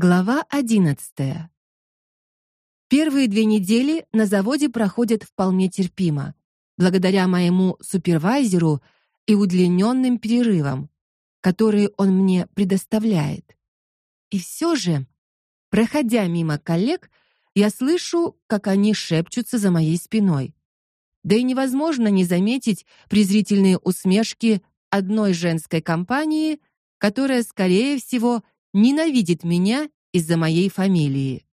Глава 11. Первые две недели на заводе проходят вполне терпимо, благодаря моему супервайзеру и удлиненным перерывам, которые он мне предоставляет. И все же, проходя мимо коллег, я слышу, как они шепчутся за моей спиной. Да и невозможно не заметить презрительные усмешки одной женской компании, которая скорее всего ненавидит меня из-за моей фамилии.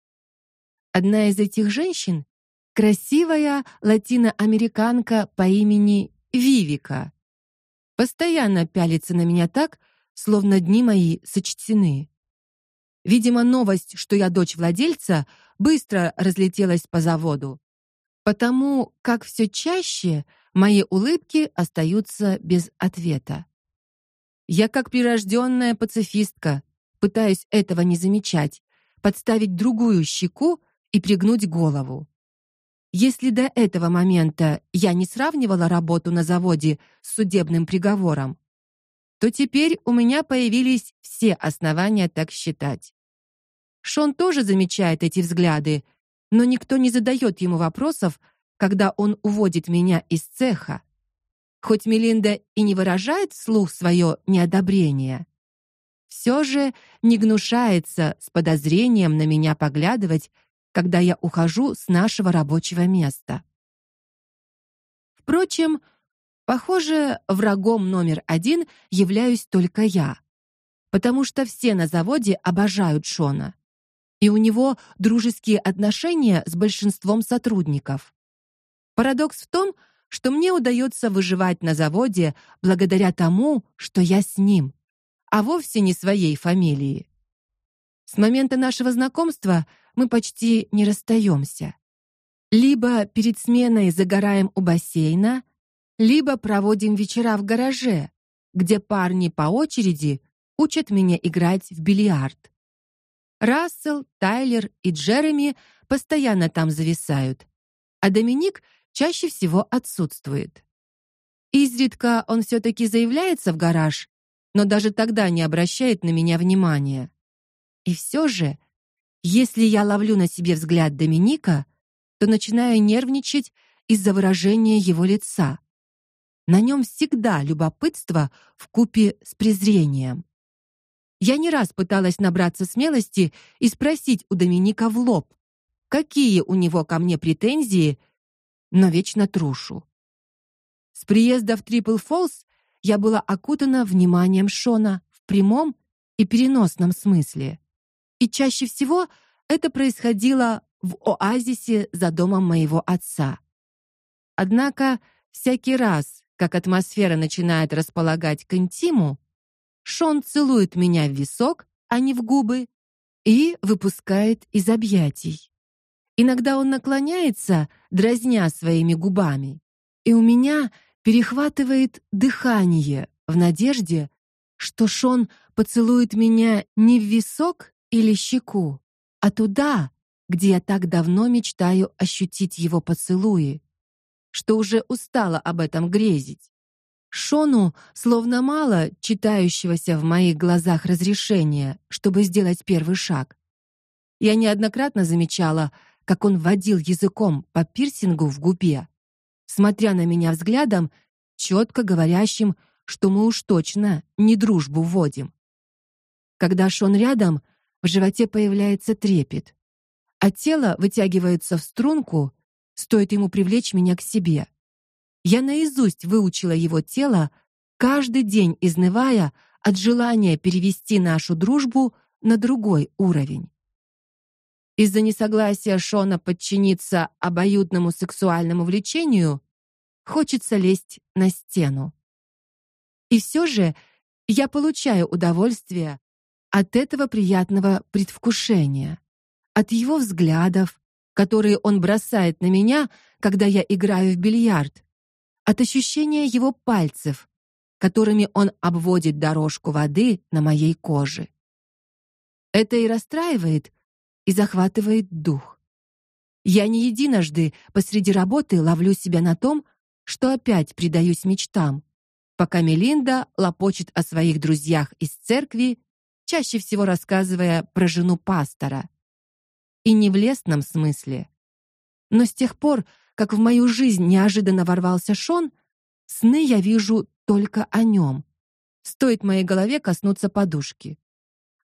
Одна из этих женщин красивая латиноамериканка по имени Вивика. Постоянно пялится на меня так, словно дни мои сочтены. Видимо, новость, что я дочь владельца, быстро разлетелась по заводу. Потому как все чаще мои улыбки остаются без ответа. Я как прирожденная пацифистка, пытаюсь этого не замечать, подставить другую щеку и пригнуть голову. Если до этого момента я не сравнивала работу на заводе с судебным приговором, то теперь у меня появились все основания так считать. Шон тоже замечает эти взгляды, но никто не задает ему вопросов, когда он уводит меня из цеха. Хоть Мелинда и не выражает вслух свое неодобрение, все же не гнушается с подозрением на меня поглядывать, когда я ухожу с нашего рабочего места. Впрочем, похоже, врагом номер один являюсь только я, потому что все на заводе обожают Шона, и у него дружеские отношения с большинством сотрудников. Парадокс в том, что мне удается выживать на заводе благодаря тому, что я с ним а вовсе не своей фамилии. С момента нашего знакомства мы почти не расстаемся. Либо перед сменой загораем у бассейна, либо проводим вечера в гараже, где парни по очереди учат меня играть в бильярд. Рассел, Тайлер и Джереми постоянно там зависают, а Доминик чаще всего отсутствует. Изредка он все таки заявляется в гараж, но даже тогда не обращает на меня внимания. И все же, если я ловлю на себе взгляд Доминика, то начинаю нервничать из-за выражения его лица. На нем всегда любопытство в купе с презрением. Я не раз пыталась набраться смелости и спросить у Доминика в лоб, какие у него ко мне претензии, но вечно трушу. С приезда в Трипл Фолс я была окутана вниманием Шона в прямом и переносном смысле. И чаще всего это происходило в оазисе за домом моего отца. Однако всякий раз, как атмосфера начинает располагать к интиму, Шон целует меня в висок, а не в губы, и выпускает из объятий. Иногда он наклоняется, дразня своими губами, и у меня перехватывает дыхание в надежде, что Шон поцелует меня не в висок или щеку, а туда, где я так давно мечтаю ощутить его поцелуи, что уже устала об этом грезить. Шону словно мало читающегося в моих глазах разрешения, чтобы сделать первый шаг. Я неоднократно замечала, как он водил языком по пирсингу в губе, смотря на меня взглядом, четко говорящим, что мы уж точно не дружбу вводим. Когда Шон рядом, в животе появляется трепет, а тело вытягивается в струнку, стоит ему привлечь меня к себе. Я наизусть выучила его тело, каждый день изнывая от желания перевести нашу дружбу на другой уровень. Из-за несогласия Шона подчиниться обоюдному сексуальному влечению хочется лезть на стену. И все же я получаю удовольствие от этого приятного предвкушения, от его взглядов, которые он бросает на меня, когда я играю в бильярд, от ощущения его пальцев, которыми он обводит дорожку воды на моей коже. Это и расстраивает, и захватывает дух. Я не единожды посреди работы ловлю себя на том, что опять предаюсь мечтам, пока Мелинда лопочет о своих друзьях из церкви чаще всего рассказывая про жену пастора. И не в лестном смысле. Но с тех пор, как в мою жизнь неожиданно ворвался Шон, сны я вижу только о нем. Стоит моей голове коснуться подушки.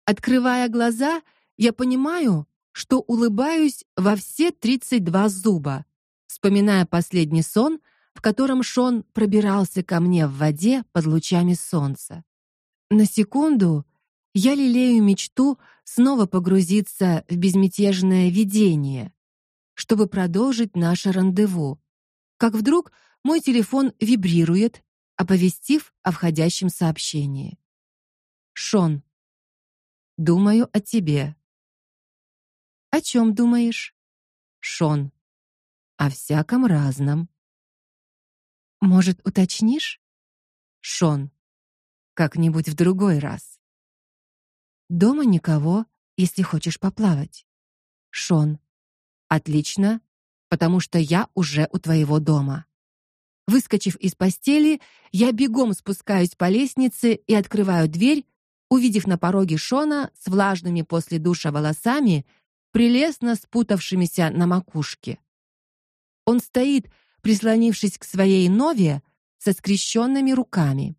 Открывая глаза, я понимаю, что улыбаюсь во все 32 зуба, вспоминая последний сон, в котором Шон пробирался ко мне в воде под лучами солнца. На секунду я лелею мечту снова погрузиться в безмятежное видение, чтобы продолжить наше рандеву. Как вдруг мой телефон вибрирует, оповестив о входящем сообщении. Шон, думаю о тебе. О чем думаешь? Шон. О всяком разном. Может, уточнишь? Шон. Как-нибудь в другой раз. Дома никого, если хочешь поплавать. Шон. Отлично, потому что я уже у твоего дома. Выскочив из постели, я бегом спускаюсь по лестнице и открываю дверь, увидев на пороге Шона с влажными после душа волосами, прелестно спутавшимися на макушке. Он стоит, прислонившись к своей нове, со скрещенными руками.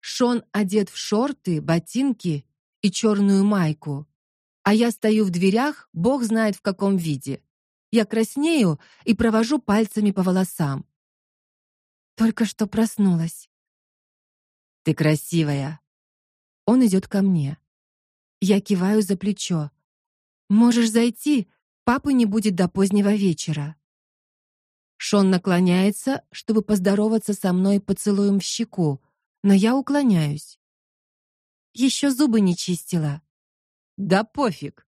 Шон одет в шорты, ботинки и черную майку, а я стою в дверях, бог знает в каком виде. Я краснею и провожу пальцами по волосам. Только что проснулась. Ты красивая. Он идет ко мне. Я киваю за плечо. Можешь зайти, папы не будет до позднего вечера. Шон наклоняется, чтобы поздороваться со мной поцелуем в щеку, но я уклоняюсь. Еще зубы не чистила. Да пофиг.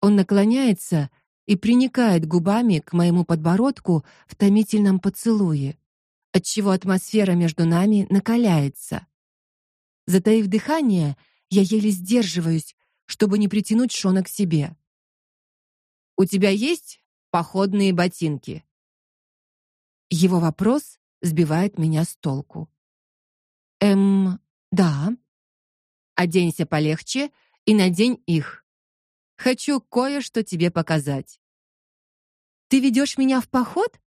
Он наклоняется и приникает губами к моему подбородку в томительном поцелуе отчего атмосфера между нами накаляется. Затаив дыхание, я еле сдерживаюсь, чтобы не притянуть Шона к себе. У тебя есть походные ботинки? Его вопрос сбивает меня с толку. Эм, да. Оденься полегче и надень их. Хочу кое-что тебе показать. Ты ведешь меня в поход?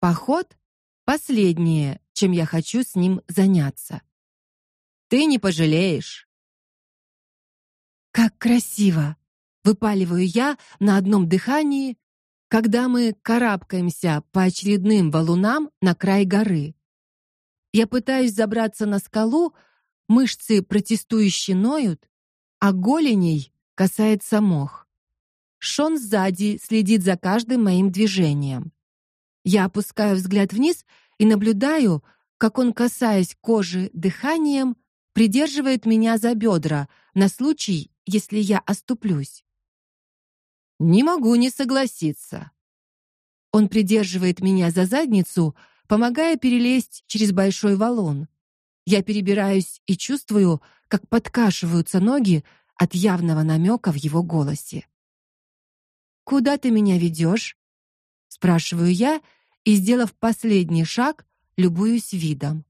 Поход Последнее, чем я хочу с ним заняться. Ты не пожалеешь. Как красиво, выпаливаю я на одном дыхании, когда мы карабкаемся по очередным валунам на край горы. Я пытаюсь забраться на скалу, мышцы протестующе ноют, а голеней касается мох. Шон сзади следит за каждым моим движением. Я опускаю взгляд вниз и наблюдаю, как он, касаясь кожи дыханием, придерживает меня за бедра на случай, если я оступлюсь. Не могу не согласиться. Он придерживает меня за задницу, помогая перелезть через большой валун. Я перебираюсь и чувствую, как подкашиваются ноги от явного намека в его голосе. Куда ты меня ведешь? спрашиваю я и, сделав последний шаг, любуюсь видом.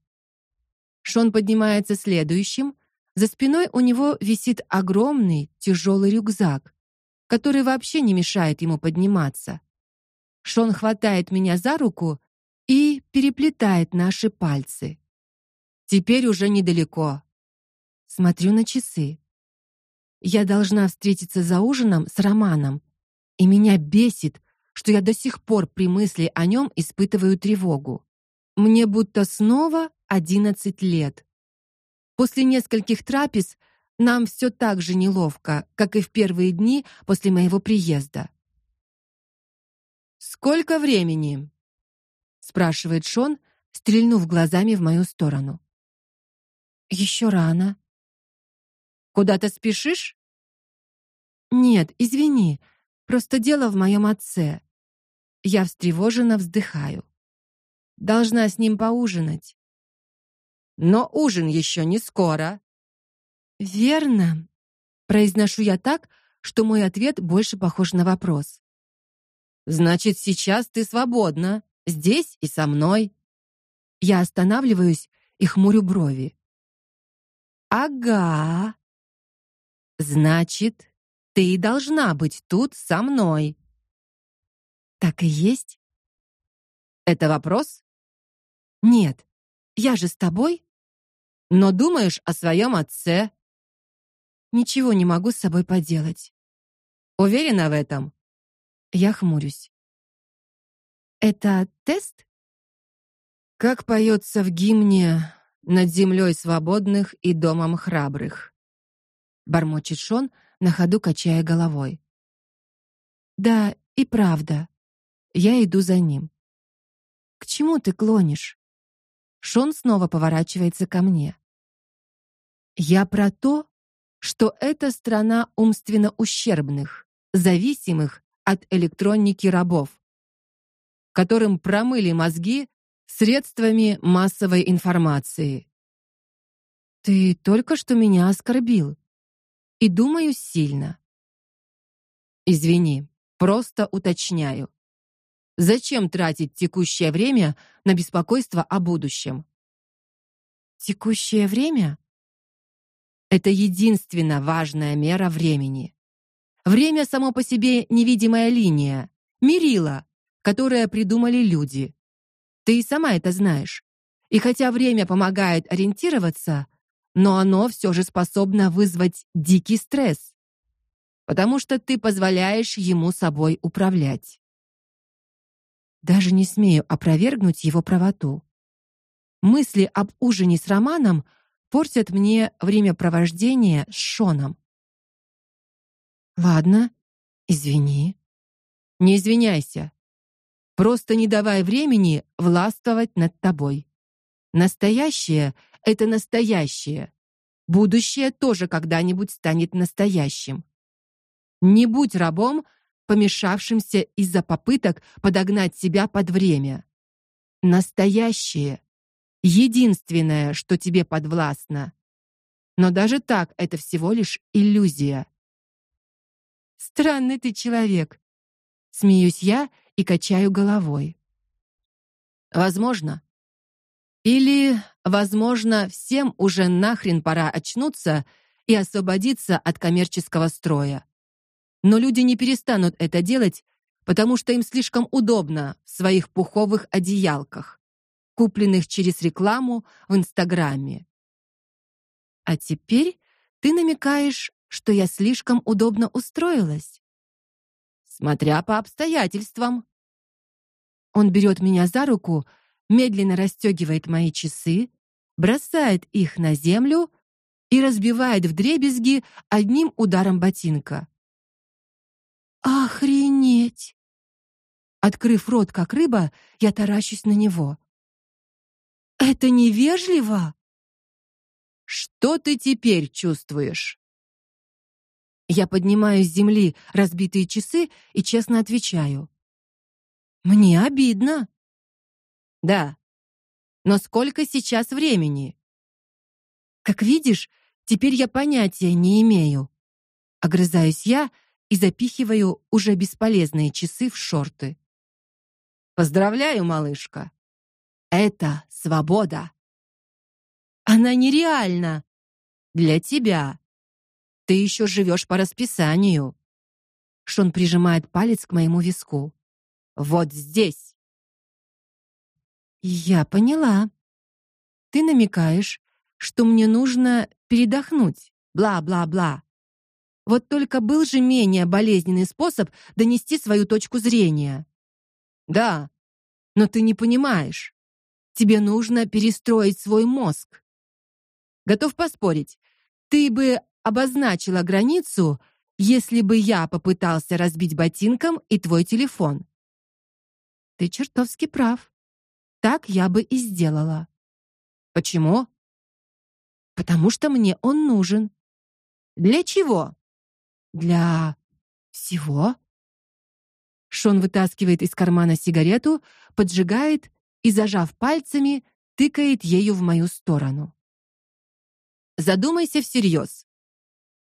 Шон поднимается следующим, за спиной у него висит огромный тяжелый рюкзак, который вообще не мешает ему подниматься. Шон хватает меня за руку и переплетает наши пальцы. Теперь уже недалеко. Смотрю на часы. Я должна встретиться за ужином с Романом, и меня бесит, что я до сих пор при мысли о нем испытываю тревогу. Мне будто снова одиннадцать лет. После нескольких трапез нам все так же неловко, как и в первые дни после моего приезда. Сколько времени? спрашивает Шон, стрельнув глазами в мою сторону. Еще рано. Куда-то спешишь? Нет, извини. Просто дело в моем отце. Я встревоженно вздыхаю. Должна с ним поужинать. Но ужин еще не скоро. Верно, произношу я так, что мой ответ больше похож на вопрос. Значит, сейчас ты свободна, здесь и со мной. Я останавливаюсь и хмурю брови. Ага. Значит, ты должна быть тут со мной. Так и есть. Это вопрос? Нет. Я же с тобой. Но думаешь о своем отце. Ничего не могу с собой поделать. Уверена в этом? Я хмурюсь. Это тест? Как поется в гимне над землей свободных и домом храбрых. Бормочет Шон, на ходу качая головой. Да, и правда. Я иду за ним. К чему ты клонишь? Шон снова поворачивается ко мне. Я про то, что это страна умственно ущербных, зависимых от электроники рабов, которым промыли мозги средствами массовой информации. Ты только что меня оскорбил. И думаю сильно. Извини, просто уточняю. Зачем тратить текущее время на беспокойство о будущем? Текущее время это единственно важная мера времени. Время само по себе невидимая линия, мерила, которое придумали люди. Ты и сама это знаешь. И хотя время помогает ориентироваться, но оно все же способно вызвать дикий стресс, потому что ты позволяешь ему собой управлять. Даже не смею опровергнуть его правоту. Мысли об ужине с Романом портят мне времяпровождение с Шоном. Ладно, извини. Не извиняйся. Просто не давай времени властвовать над тобой. Настоящее это настоящее. Будущее тоже когда-нибудь станет настоящим. Не будь рабом, помешавшимся из-за попыток подогнать себя под время. Настоящее единственное, что тебе подвластно. Но даже так это всего лишь иллюзия. Странный ты человек, смеюсь я и качаю головой. Возможно. Или, возможно, всем уже нахрен пора очнуться и освободиться от коммерческого строя. Но люди не перестанут это делать, потому что им слишком удобно в своих пуховых одеялках, купленных через рекламу в Инстаграме. А теперь ты намекаешь, что я слишком удобно устроилась. Смотря по обстоятельствам. Он берет меня за руку, медленно расстегивает мои часы, бросает их на землю и разбивает вдребезги одним ударом ботинка. Охренеть. Открыв рот как рыба, я таращусь на него. Это невежливо. Что ты теперь чувствуешь? Я поднимаю с земли разбитые часы и честно отвечаю: мне обидно. Да. Но сколько сейчас времени? Как видишь, теперь я понятия не имею. Огрызаюсь я и запихиваю уже бесполезные часы в шорты. Поздравляю, малышка. Это свобода. Она нереальна для тебя. Ты еще живешь по расписанию. Шон прижимает палец к моему виску. Вот здесь. Я поняла. Ты намекаешь, что мне нужно передохнуть. Бла-бла-бла. Вот только был же менее болезненный способ донести свою точку зрения. Да. Но ты не понимаешь. Тебе нужно перестроить свой мозг. Готов поспорить, ты бы обозначила границу, если бы я попытался разбить ботинком и твой телефон. Ты чертовски прав. Так я бы и сделала. Почему? Потому что мне он нужен. Для чего? Для всего. Шон вытаскивает из кармана сигарету, поджигает и, зажав пальцами, тыкает ею в мою сторону. Задумайся всерьез.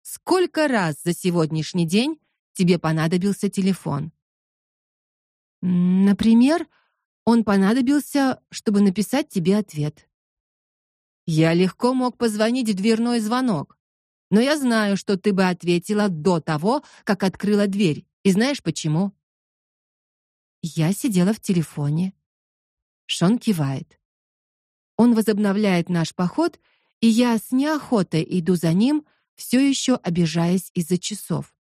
Сколько раз за сегодняшний день тебе понадобился телефон? Например, он понадобился, чтобы написать тебе ответ. Я легко мог позвонить в дверной звонок, Но я знаю, что ты бы ответила до того, как открыла дверь. И знаешь почему? Я сидела в телефоне. Шон кивает. Он возобновляет наш поход, и я с неохотой иду за ним, все еще обижаясь из-за часов.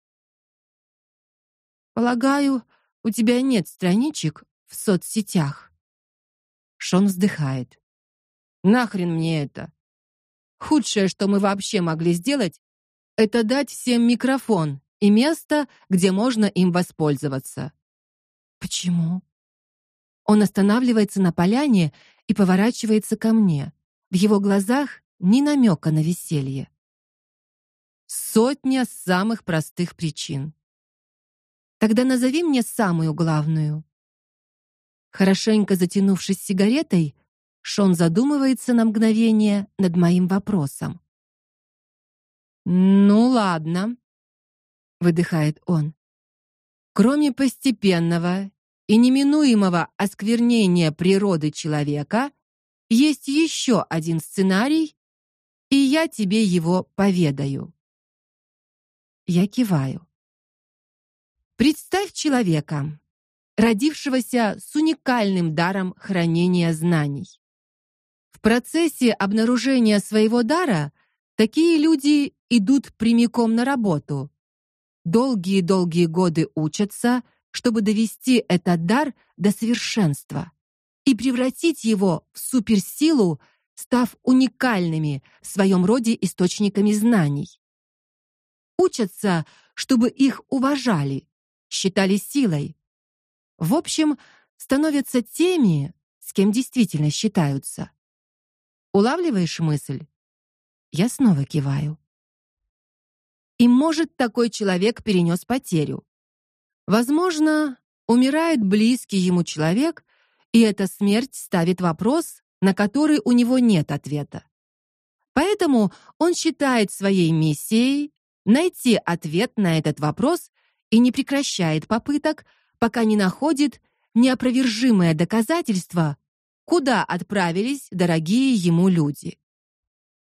Полагаю, у тебя нет страничек в соцсетях. Шон вздыхает. Нахрен мне это? Худшее, что мы вообще могли сделать, это дать всем микрофон и место, где можно им воспользоваться. Почему? Он останавливается на поляне и поворачивается ко мне. В его глазах ни намека на веселье. Сотня самых простых причин. Тогда назови мне самую главную. Хорошенько затянувшись сигаретой, Шон задумывается на мгновение над моим вопросом. Ну ладно, выдыхает он. Кроме постепенного и неминуемого осквернения природы человека, есть еще один сценарий, и я тебе его поведаю. Я киваю. Представь человека, родившегося с уникальным даром хранения знаний. В процессе обнаружения своего дара такие люди идут прямиком на работу. Долгие-долгие годы учатся, чтобы довести этот дар до совершенства и превратить его в суперсилу, став уникальными в своем роде источниками знаний. Учатся, чтобы их уважали, считали силой. В общем, становятся теми, с кем действительно считаются. Улавливаешь мысль? Я снова киваю. И может такой человек перенес потерю. Возможно, умирает близкий ему человек, и эта смерть ставит вопрос, на который у него нет ответа. Поэтому он считает своей миссией найти ответ на этот вопрос и не прекращает попыток, пока не находит неопровержимое доказательство куда отправились дорогие ему люди.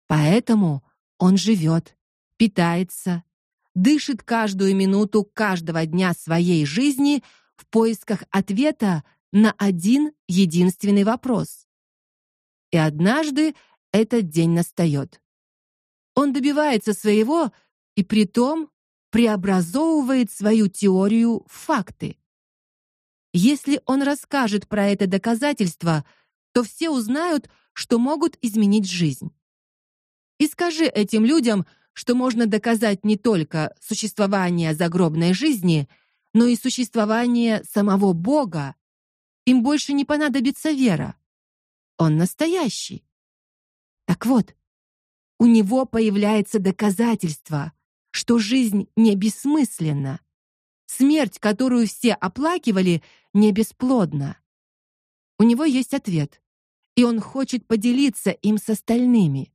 Поэтому он живет, питается, дышит каждую минуту каждого дня своей жизни в поисках ответа на один единственный вопрос. И однажды этот день настает. Он добивается своего и притом преобразовывает свою теорию в факты. Если он расскажет про это доказательство, то все узнают, что могут изменить жизнь. И скажи этим людям, что можно доказать не только существование загробной жизни, но и существование самого Бога. Им больше не понадобится вера. Он настоящий. Так вот, у него появляется доказательство, что жизнь не бессмысленна. Смерть, которую все оплакивали, не бесплодна. У него есть ответ и он хочет поделиться им с остальными.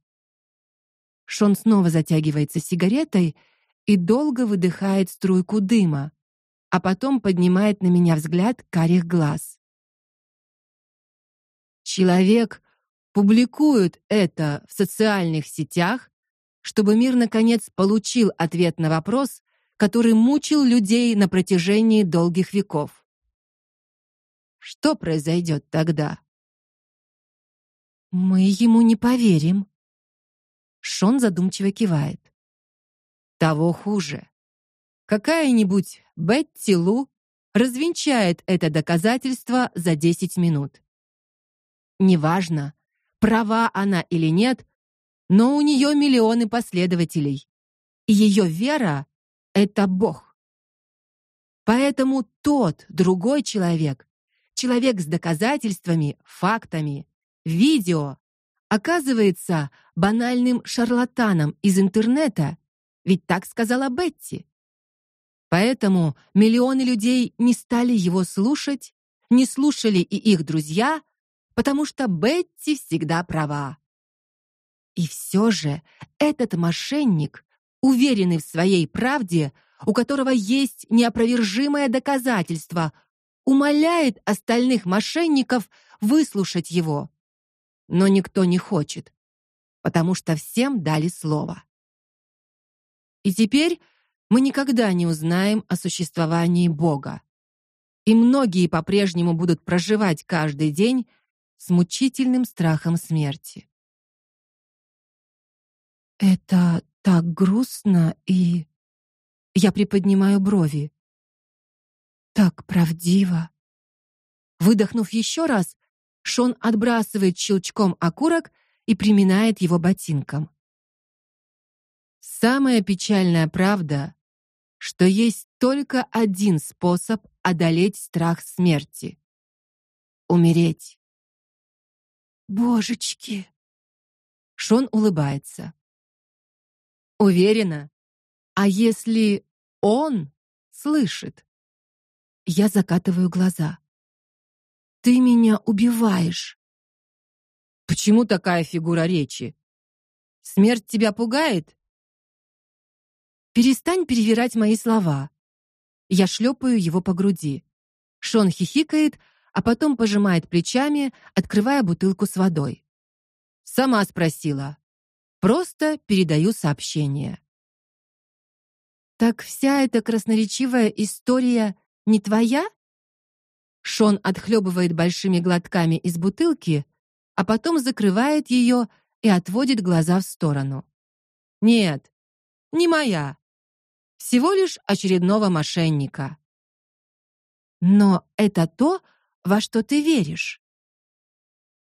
Шон снова затягивается сигаретой и долго выдыхает струйку дыма, а потом поднимает на меня взгляд карих глаз. Человек публикует это в социальных сетях, чтобы мир наконец получил ответ на вопрос, который мучил людей на протяжении долгих веков. Что произойдет тогда? Мы ему не поверим. Шон задумчиво кивает. Того хуже. Какая-нибудь Бетти Лу развенчает это доказательство за 10 минут. Неважно, права она или нет, но у нее миллионы последователей. И ее вера это Бог. Поэтому тот, другой человек, человек с доказательствами, фактами, видео оказывается банальным шарлатаном из интернета, ведь так сказала Бетти. Поэтому миллионы людей не стали его слушать, не слушали и их друзья, потому что Бетти всегда права. И все же этот мошенник, уверенный в своей правде, у которого есть неопровержимое доказательство, умоляет остальных мошенников выслушать его но никто не хочет, потому что всем дали слово. И теперь мы никогда не узнаем о существовании Бога. И многие по-прежнему будут проживать каждый день с мучительным страхом смерти. Это так грустно и я приподнимаю брови. Так правдиво. Выдохнув еще раз, Шон отбрасывает щелчком окурок и приминает его ботинком. Самая печальная правда, что есть только один способ одолеть страх смерти умереть. Божечки. Шон улыбается. Уверена. А если он слышит? Я закатываю глаза. Ты меня убиваешь. Почему такая фигура речи? Смерть тебя пугает? Перестань перевирать мои слова. Я шлепаю его по груди. Шон хихикает, а потом пожимает плечами, открывая бутылку с водой. Сама спросила. Просто передаю сообщение. Так вся эта красноречивая история не твоя? Шон отхлебывает большими глотками из бутылки, а потом закрывает ее и отводит глаза в сторону. Нет, не моя. Всего лишь очередного мошенника. Но это то, во что ты веришь.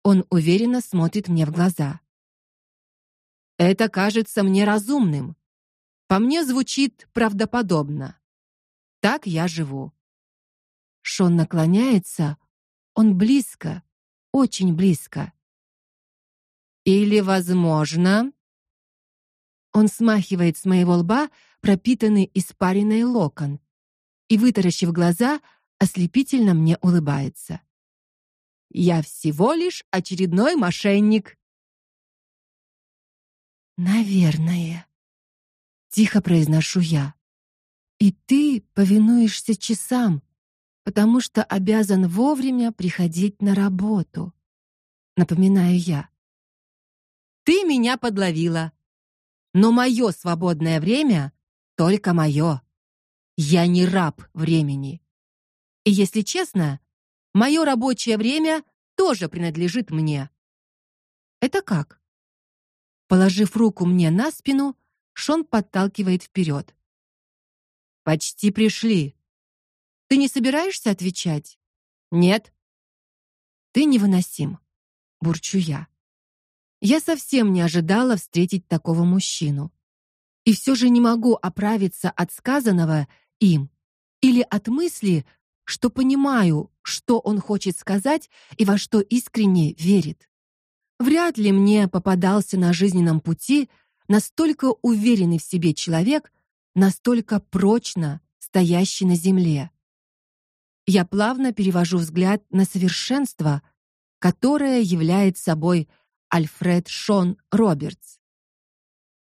Он уверенно смотрит мне в глаза. Это кажется мне разумным. По мне звучит правдоподобно. Так я живу. Шон наклоняется, он близко, очень близко. Или, возможно, он смахивает с моего лба пропитанный испаренный локон и вытаращив глаза, ослепительно мне улыбается. Я всего лишь очередной мошенник. Наверное, тихо произношу я. И ты повинуешься часам, потому что обязан вовремя приходить на работу. Напоминаю я. Ты меня подловила. Но мое свободное время только мое. Я не раб времени. И если честно, мое рабочее время тоже принадлежит мне. Это как? Положив руку мне на спину, Шон подталкивает вперед. Почти пришли. Ты не собираешься отвечать? Нет. Ты невыносим, бурчу я. Я совсем не ожидала встретить такого мужчину. И все же не могу оправиться от сказанного им или от мысли, что понимаю, что он хочет сказать и во что искренне верит. Вряд ли мне попадался на жизненном пути настолько уверенный в себе человек, настолько прочно стоящий на земле. Я плавно перевожу взгляд на совершенство, которое является собой Альфред Шон Робертс.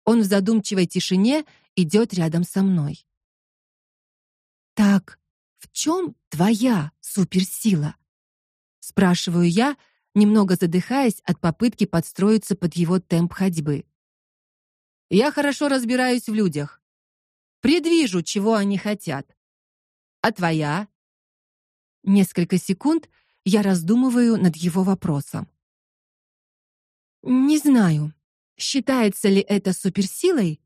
Он в задумчивой тишине идет рядом со мной. Так, в чем твоя суперсила? спрашиваю я, немного задыхаясь от попытки подстроиться под его темп ходьбы. Я хорошо разбираюсь в людях. Предвижу, чего они хотят. А твоя? Несколько секунд я раздумываю над его вопросом. Не знаю, считается ли это суперсилой,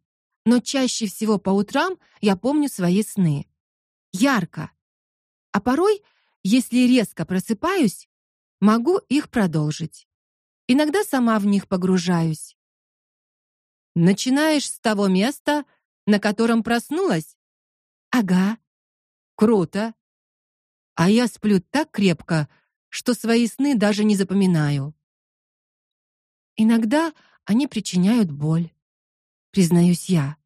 но чаще всего по утрам я помню свои сны. Ярко. А порой, если резко просыпаюсь, могу их продолжить. Иногда сама в них погружаюсь. Начинаешь с того места, на котором проснулась? Ага. Круто. А я сплю так крепко, что свои сны даже не запоминаю. Иногда они причиняют боль, признаюсь я.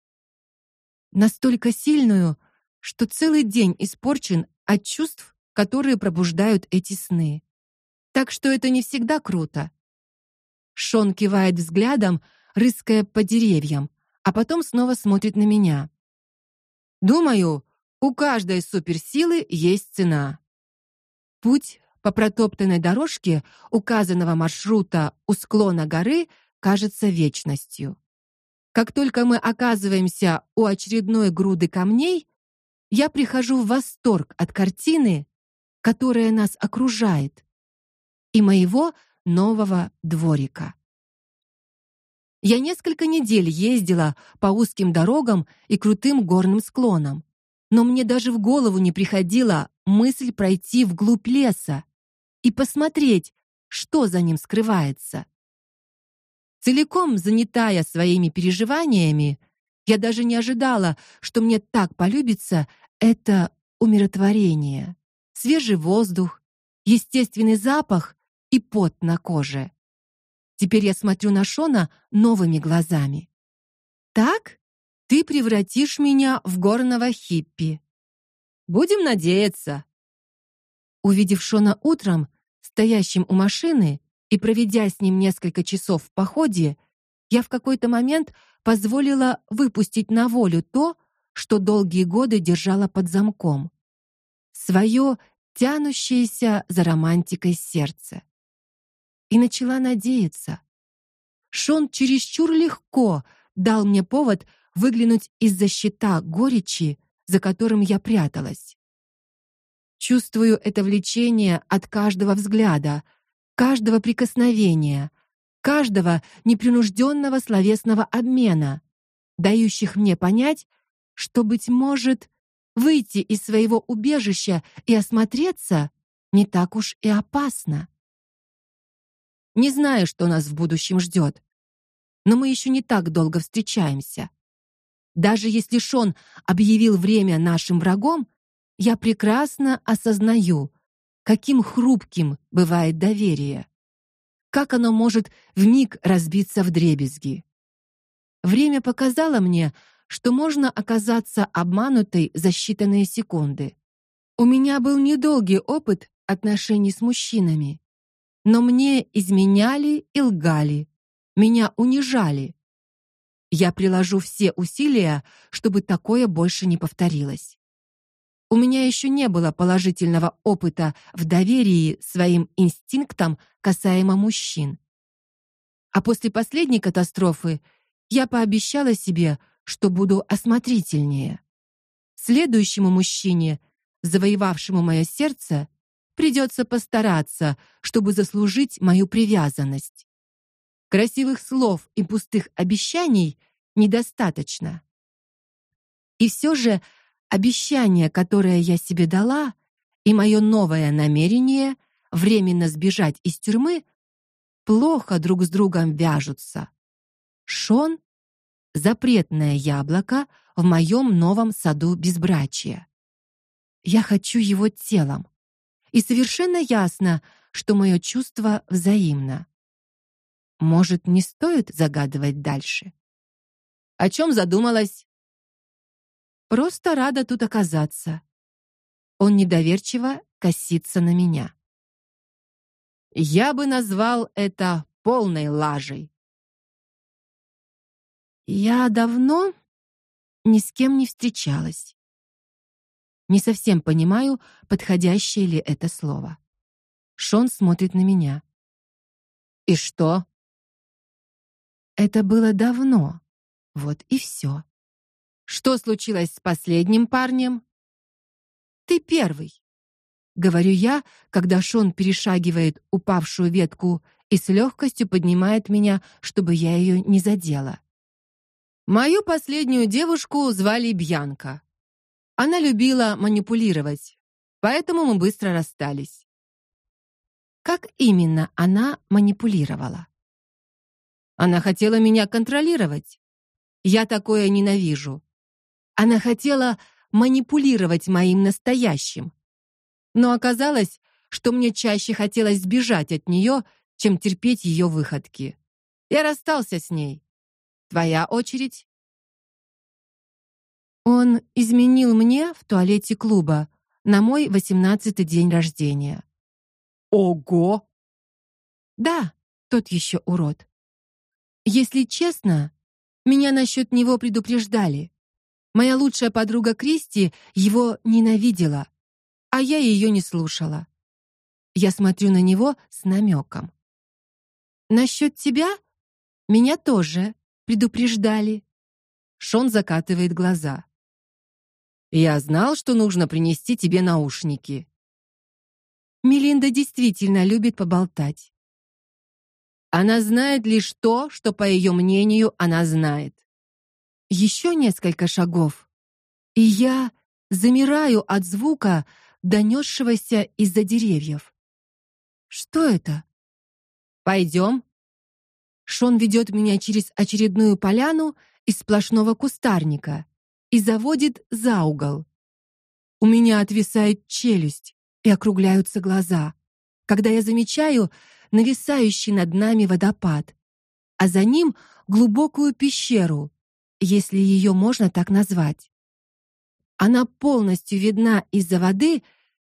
Настолько сильную, что целый день испорчен от чувств, которые пробуждают эти сны. Так что это не всегда круто. Шон кивает взглядом, рыская по деревьям, а потом снова смотрит на меня. Думаю, у каждой суперсилы есть цена. Путь по протоптанной дорожке указанного маршрута у склона горы кажется вечностью. Как только мы оказываемся у очередной груды камней, я прихожу в восторг от картины, которая нас окружает, и моего нового дворика. Я несколько недель ездила по узким дорогам и крутым горным склонам, но мне даже в голову не приходила мысль пройти вглубь леса и посмотреть, что за ним скрывается. Целиком занятая своими переживаниями, я даже не ожидала, что мне так полюбится это умиротворение, свежий воздух, естественный запах и пот на коже. Теперь я смотрю на Шона новыми глазами. Так ты превратишь меня в горного хиппи. Будем надеяться. Увидев Шона утром, стоящим у машины, и проведя с ним несколько часов в походе, я в какой-то момент позволила выпустить на волю то, что долгие годы держала под замком. свое тянущееся за романтикой сердце. И начала надеяться. Шон чересчур легко дал мне повод выглянуть из-за щита горечи, за которым я пряталась. Чувствую это влечение от каждого взгляда, каждого прикосновения, каждого непринужденного словесного обмена, дающих мне понять, что быть может, выйти из своего убежища и осмотреться не так уж и опасно. Не знаю, что нас в будущем ждет, но мы еще не так долго встречаемся. Даже если Шон объявил время нашим врагом, я прекрасно осознаю, каким хрупким бывает доверие. Как оно может вмиг разбиться вдребезги. Время показало мне, что можно оказаться обманутой за считанные секунды. У меня был недолгий опыт отношений с мужчинами, но мне изменяли и лгали, меня унижали. Я приложу все усилия, чтобы такое больше не повторилось. У меня еще не было положительного опыта в доверии своим инстинктам касаемо мужчин. А после последней катастрофы я пообещала себе, что буду осмотрительнее. Следующему мужчине, завоевавшему мое сердце, придется постараться, чтобы заслужить мою привязанность. Красивых слов и пустых обещаний недостаточно. И все же Обещание, которое я себе дала, и мое новое намерение временно сбежать из тюрьмы плохо друг с другом вяжутся. Шон запретное яблоко в моем новом саду безбрачия. Я хочу его телом. И совершенно ясно, что мое чувство взаимно. Может, не стоит загадывать дальше? О чем задумалась? Просто рада тут оказаться. Он недоверчиво косится на меня. Я бы назвал это полной лажей. Я давно ни с кем не встречалась. Не совсем понимаю, подходящее ли это слово. Шон смотрит на меня. И что? Это было давно. Вот и все. Что случилось с последним парнем? Ты первый, говорю я, когда Шон перешагивает упавшую ветку и с легкостью поднимает меня, чтобы я ее не задела. Мою последнюю девушку звали Бьянка. Она любила манипулировать, поэтому мы быстро расстались. Как именно она манипулировала? Она хотела меня контролировать. Я такое ненавижу. Она хотела манипулировать моим настоящим. Но оказалось, что мне чаще хотелось сбежать от нее, чем терпеть ее выходки. Я расстался с ней. Твоя очередь. Он изменил мне в туалете клуба на мой восемнадцатый день рождения. Ого. Да, тот еще урод. Если честно, меня насчет него предупреждали. Моя лучшая подруга Кристи его ненавидела, а я ее не слушала. Я смотрю на него с намеком. Насчет тебя меня тоже предупреждали. Шон закатывает глаза. Я знал, что нужно принести тебе наушники. Мелинда действительно любит поболтать. Она знает лишь то, что по ее мнению она знает. Еще несколько шагов, и я замираю от звука, донесшегося из-за деревьев. Что это? Пойдем. Шон ведет меня через очередную поляну из сплошного кустарника и заводит за угол. У меня отвисает челюсть и округляются глаза, когда я замечаю нависающий над нами водопад, а за ним глубокую пещеру, если ее можно так назвать. Она полностью видна из-за воды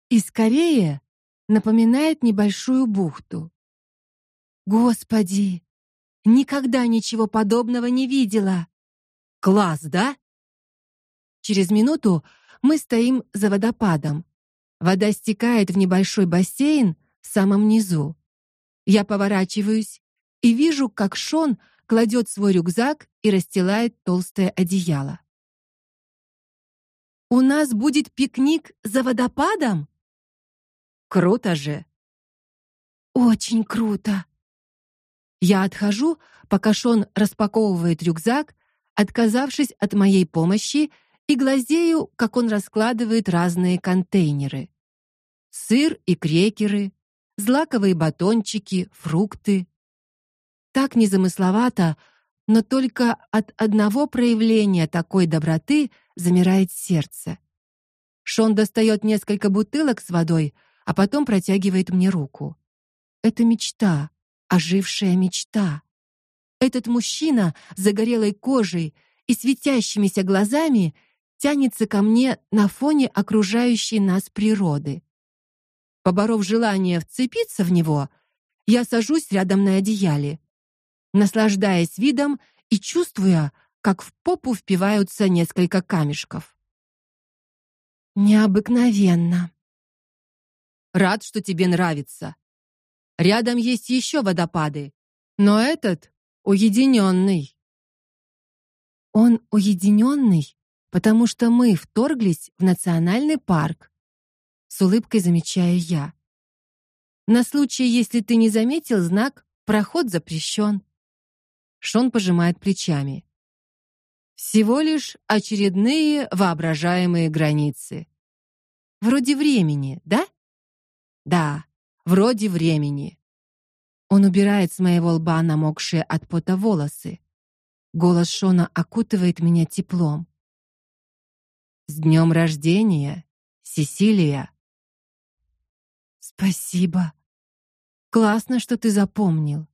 и скорее напоминает небольшую бухту. Господи, никогда ничего подобного не видела. Класс, да? Через минуту мы стоим за водопадом. Вода стекает в небольшой бассейн в самом низу. Я поворачиваюсь и вижу, как Шон кладет свой рюкзак и расстилает толстое одеяло. У нас будет пикник за водопадом? Круто же. Очень круто. Я отхожу, пока Шон распаковывает рюкзак, отказавшись от моей помощи, и глазею, как он раскладывает разные контейнеры. Сыр и крекеры, злаковые батончики, фрукты. Так незамысловато, но только от одного проявления такой доброты замирает сердце. Шон достает несколько бутылок с водой, а потом протягивает мне руку. Это мечта, ожившая мечта. Этот мужчина с загорелой кожей и светящимися глазами тянется ко мне на фоне окружающей нас природы. Поборов желание вцепиться в него, я сажусь рядом на одеяле, наслаждаясь видом и чувствуя, как в попу впиваются несколько камешков. Необыкновенно. Рад, что тебе нравится. Рядом есть еще водопады, но этот уединенный. Он уединенный, потому что мы вторглись в национальный парк. С улыбкой замечаю я. На случай, если ты не заметил знак «Проход запрещен». Шон пожимает плечами. Всего лишь очередные воображаемые границы. Вроде времени, да? Да, вроде времени. Он убирает с моего лба намокшие от пота волосы. Голос Шона окутывает меня теплом. С днем рождения, Сесилия. Спасибо. Классно, что ты запомнил.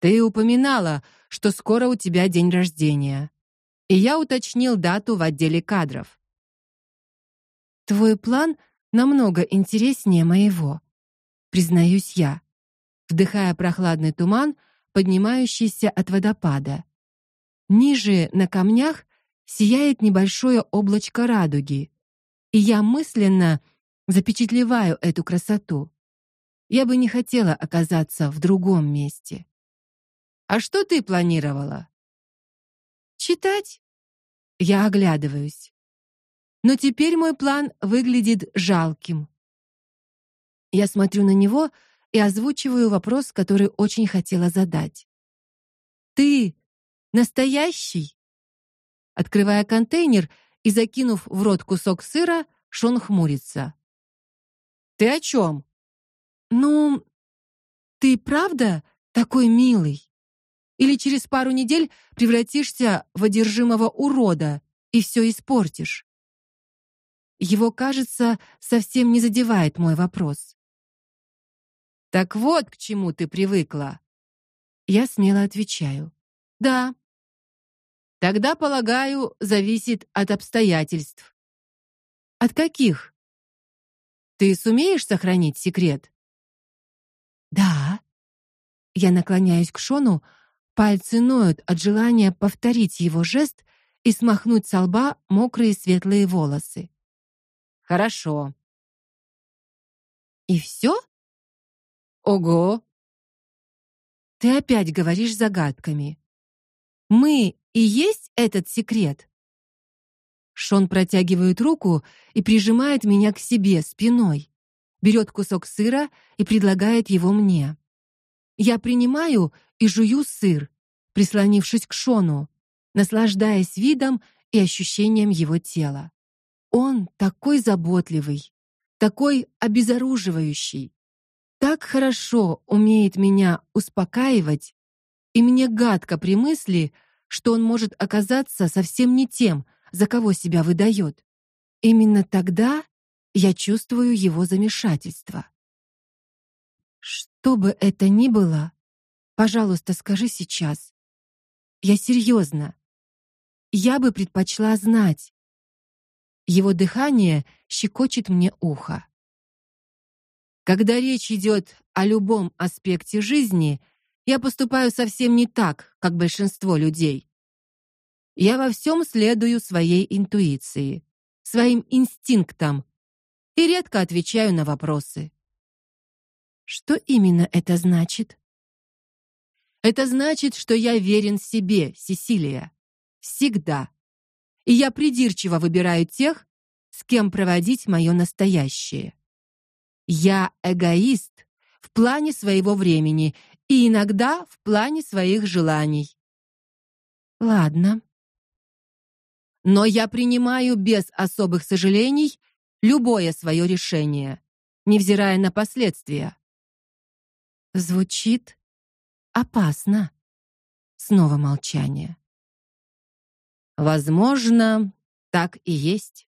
Ты упоминала, что скоро у тебя день рождения. И я уточнил дату в отделе кадров. Твой план намного интереснее моего, признаюсь я, вдыхая прохладный туман, поднимающийся от водопада. Ниже на камнях сияет небольшое облачко радуги, и я мысленно запечатлеваю эту красоту. Я бы не хотела оказаться в другом месте. А что ты планировала? Читать? Я оглядываюсь. Но теперь мой план выглядит жалким. Я смотрю на него и озвучиваю вопрос, который очень хотела задать. Ты настоящий? Открывая контейнер и закинув в рот кусок сыра, Шон хмурится. Ты о чем? Ну, ты правда такой милый? Или через пару недель превратишься в одержимого урода и все испортишь. Его, кажется, совсем не задевает мой вопрос. Так вот, к чему ты привыкла. Я смело отвечаю: "Да". Тогда, полагаю, зависит от обстоятельств. От каких? Ты сумеешь сохранить секрет? Да. Я наклоняюсь к Шону, Пальцы ноют от желания повторить его жест и смахнуть с лба мокрые светлые волосы. Хорошо. И все? Ого. Ты опять говоришь загадками. Мы и есть этот секрет. Шон протягивает руку и прижимает меня к себе спиной. Берет кусок сыра и предлагает его мне. Я принимаю и жую сыр, прислонившись к Шону, наслаждаясь видом и ощущением его тела. Он такой заботливый, такой обезоруживающий, так хорошо умеет меня успокаивать, и мне гадко при мысли, что он может оказаться совсем не тем, за кого себя выдает. Именно тогда я чувствую его замешательство. Что бы это ни было, пожалуйста, скажи сейчас. Я серьезно. Я бы предпочла знать. Его дыхание щекочет мне ухо. Когда речь идет о любом аспекте жизни, я поступаю совсем не так, как большинство людей. Я во всем следую своей интуиции, своим инстинктам и редко отвечаю на вопросы. Что именно это значит? Это значит, что я верен себе, Сесилия, всегда. И я придирчиво выбираю тех, с кем проводить мое настоящее. Я эгоист в плане своего времени и иногда в плане своих желаний. Ладно. Но я принимаю без особых сожалений любое свое решение, невзирая на последствия. Звучит опасно. Снова молчание. Возможно, так и есть.